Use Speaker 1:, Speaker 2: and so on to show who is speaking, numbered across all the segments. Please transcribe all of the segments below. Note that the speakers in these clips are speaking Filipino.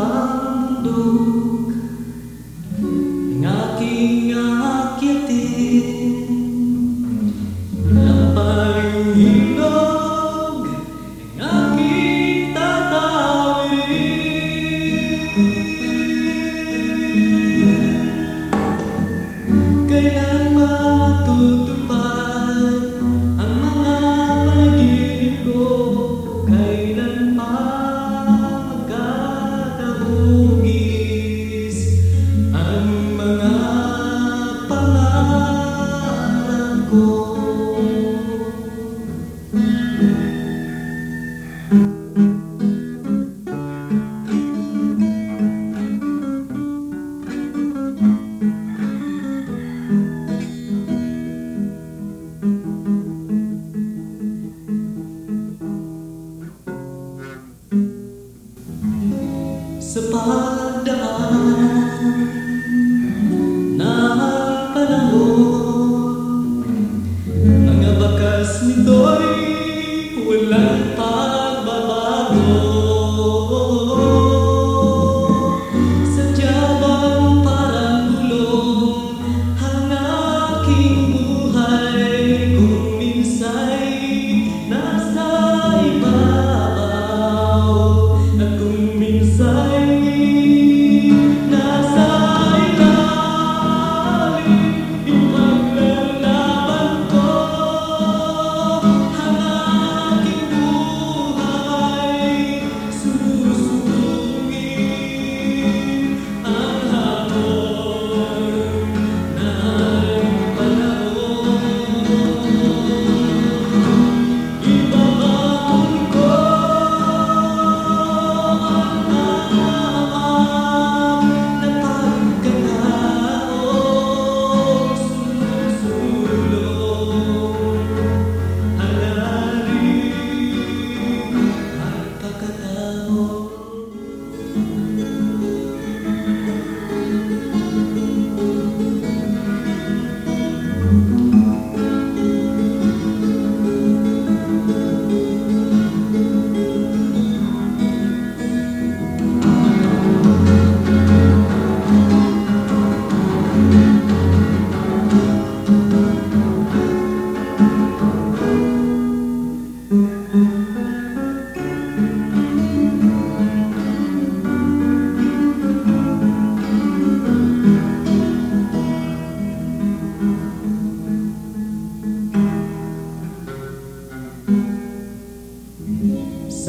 Speaker 1: falando. Lakas nito'y walang pagbabago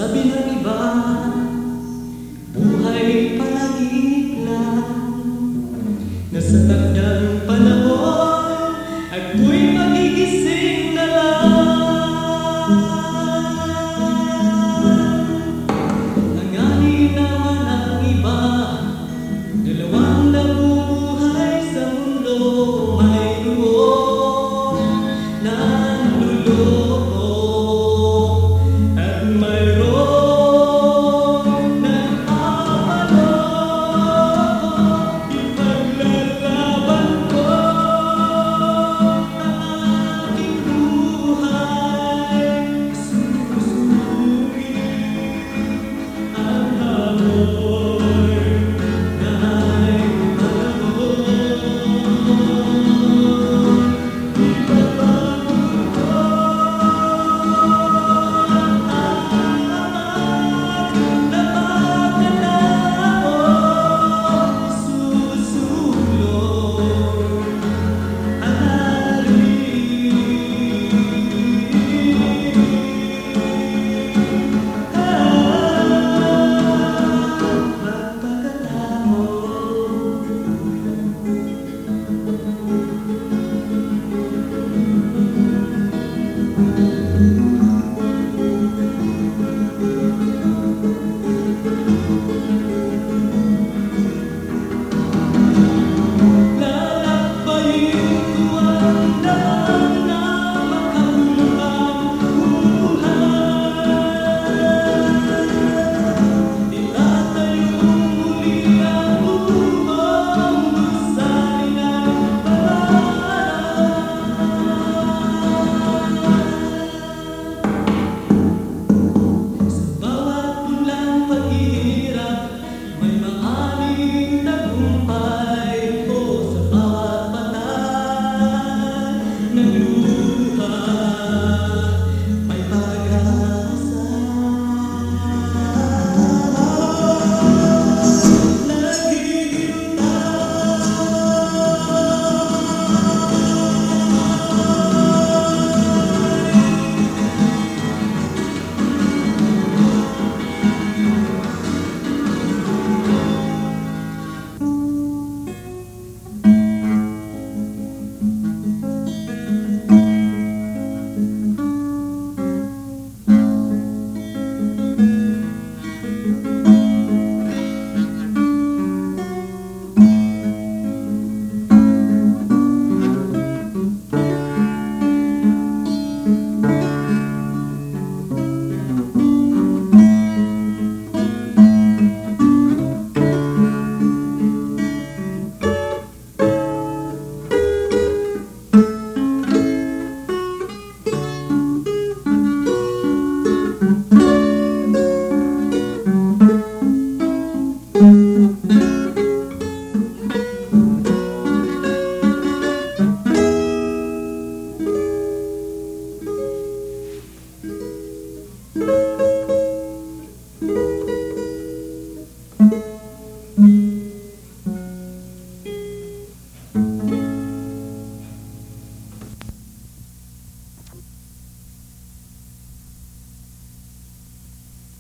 Speaker 1: Sabi na